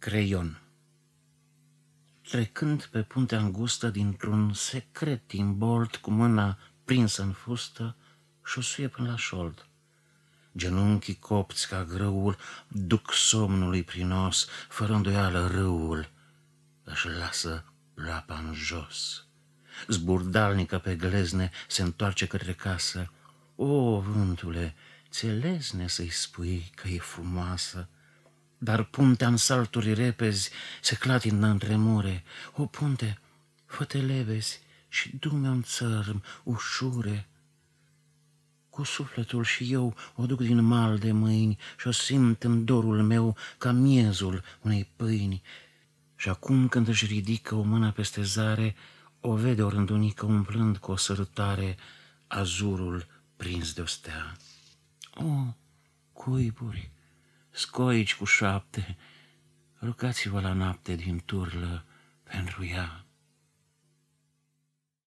Creion Trecând pe puntea îngustă dintr-un secret timbolt cu mâna prinsă în fustă, șosuie până la șold. Genunchii copți ca grăul duc somnului prinos, fără îndoială râul își lasă lapa în jos. Zburdalnică pe glezne se întoarce către casă. O, vântule, ți lezne să-i spui că e frumoasă, dar puntea în salturi repezi se clatină în tremure. O, punte, fă-te levezi și du-mi un țărm ușure. Cu sufletul și eu o duc din mal de mâini și o simt în dorul meu ca miezul unei pâini. Și acum când își ridică o mână peste zare, o vede o rândunică umplând cu o sărutare azurul prins de o stea. O, cuiburi, scoici cu șapte, rugați-vă la noapte din turlă pentru ea.